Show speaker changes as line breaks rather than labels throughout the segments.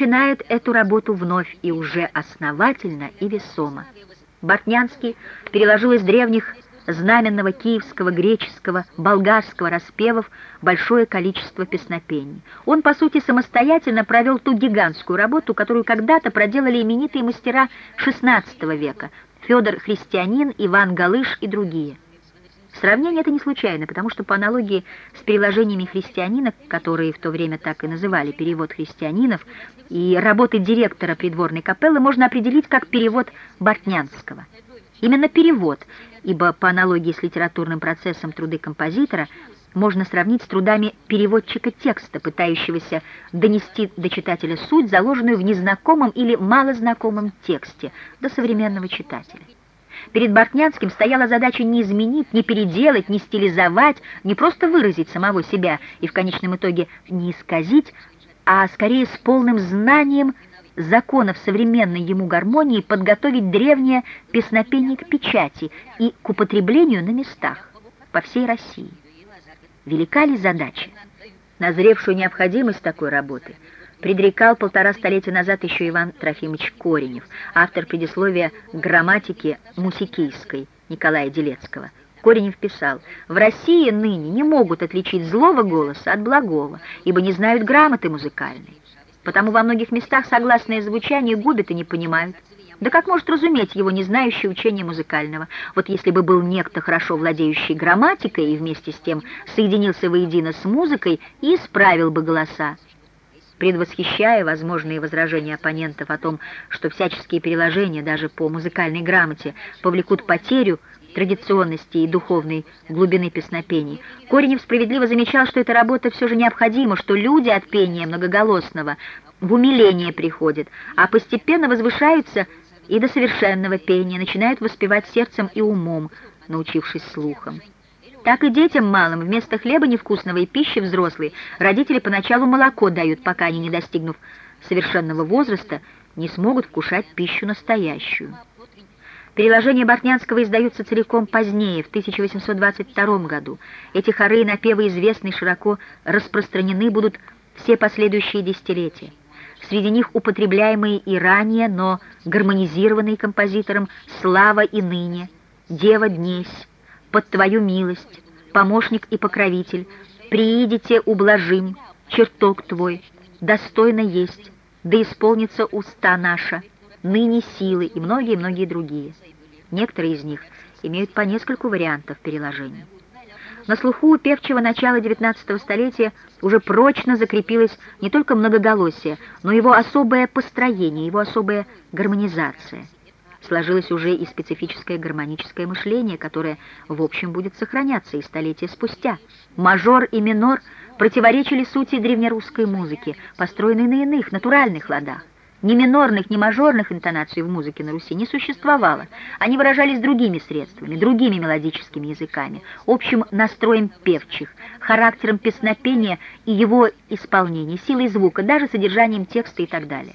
начинает эту работу вновь и уже основательно и весомо. Бортнянский переложил из древних знаменного киевского, греческого, болгарского распевов большое количество песнопений. Он, по сути, самостоятельно провел ту гигантскую работу, которую когда-то проделали именитые мастера XVI века Федор Христианин, Иван Галыш и другие. Сравнение это не случайно, потому что по аналогии с переложениями христианина, которые в то время так и называли перевод христианинов, и работы директора придворной капеллы можно определить как перевод Бортнянского. Именно перевод, ибо по аналогии с литературным процессом труды композитора можно сравнить с трудами переводчика текста, пытающегося донести до читателя суть, заложенную в незнакомом или малознакомом тексте, до современного читателя. Перед Бортнянским стояла задача не изменить, не переделать, не стилизовать, не просто выразить самого себя и в конечном итоге не исказить, а скорее с полным знанием законов современной ему гармонии подготовить древнее песнопение к печати и к употреблению на местах по всей России. Велика ли задача? Назревшую необходимость такой работы предрекал полтора столетия назад еще Иван Трофимович Коренев, автор предисловия к грамматике мусикийской Николая Делецкого. Коренев писал, «В России ныне не могут отличить злого голоса от благого, ибо не знают грамоты музыкальной. Потому во многих местах согласное звучание губят и не понимают. Да как может разуметь его, не знающий учения музыкального? Вот если бы был некто, хорошо владеющий грамматикой, и вместе с тем соединился воедино с музыкой и исправил бы голоса. Предвосхищая возможные возражения оппонентов о том, что всяческие переложения даже по музыкальной грамоте повлекут потерю традиционности и духовной глубины песнопений, Коренев справедливо замечал, что эта работа все же необходима, что люди от пения многоголосного в умиление приходят, а постепенно возвышаются и до совершенного пения, начинают воспевать сердцем и умом, научившись слухом. Так и детям малым вместо хлеба невкусного и пищи взрослой родители поначалу молоко дают, пока они, не достигнув совершенного возраста, не смогут вкушать пищу настоящую. Переложения Бортнянского издаются целиком позднее, в 1822 году. Эти хоры и напевы известны широко распространены будут все последующие десятилетия. Среди них употребляемые и ранее, но гармонизированные композитором «Слава и ныне», «Дева днесь», «Под твою милость», «Помощник и покровитель», «Приидите, ублажим», «Чертог твой», «Достойно есть», «Да исполнится уста наша», ныне силы и многие-многие другие. Некоторые из них имеют по нескольку вариантов переложений. На слуху у певчего начала XIX столетия уже прочно закрепилось не только многоголосие, но его особое построение, его особая гармонизация. Сложилось уже и специфическое гармоническое мышление, которое, в общем, будет сохраняться и столетия спустя. Мажор и минор противоречили сути древнерусской музыки, построенной на иных, натуральных ладах. Ни минорных, ни мажорных интонаций в музыке на Руси не существовало. Они выражались другими средствами, другими мелодическими языками, общим настроем певчих, характером песнопения и его исполнения, силой звука, даже содержанием текста и так далее.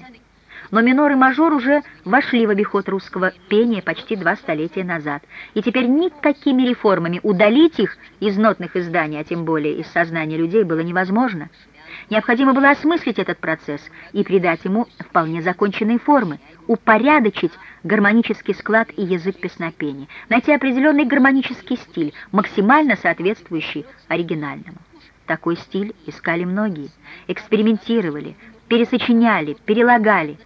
Но минор и мажор уже вошли в обиход русского пения почти два столетия назад, и теперь никакими реформами удалить их из нотных изданий, а тем более из сознания людей, было невозможно. Необходимо было осмыслить этот процесс и придать ему вполне законченные формы, упорядочить гармонический склад и язык песнопения, найти определенный гармонический стиль, максимально соответствующий оригинальному. Такой стиль искали многие, экспериментировали, пересочиняли, перелагали.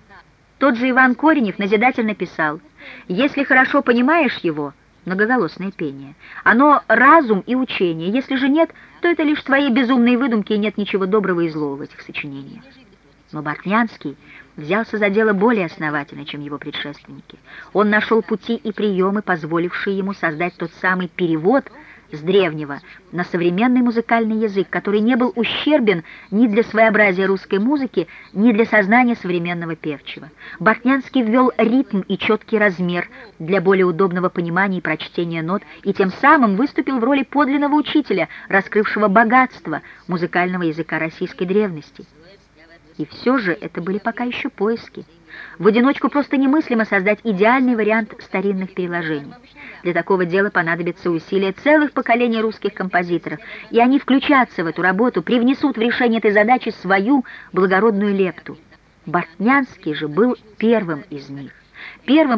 Тот же Иван Коренев назидательно писал, «Если хорошо понимаешь его, многоголосное пение. Оно разум и учение. Если же нет, то это лишь твои безумные выдумки, и нет ничего доброго и злого в этих сочинениях. Но Бортнянский взялся за дело более основательно, чем его предшественники. Он нашел пути и приемы, позволившие ему создать тот самый перевод – с древнего на современный музыкальный язык, который не был ущербен ни для своеобразия русской музыки, ни для сознания современного певчего. Бортнянский ввел ритм и четкий размер для более удобного понимания и прочтения нот, и тем самым выступил в роли подлинного учителя, раскрывшего богатство музыкального языка российской древности. И все же это были пока еще поиски. В одиночку просто немыслимо создать идеальный вариант старинных переложений. Для такого дела понадобится усилия целых поколений русских композиторов, и они включатся в эту работу, привнесут в решение этой задачи свою благородную лепту. Бортнянский же был первым из них, первым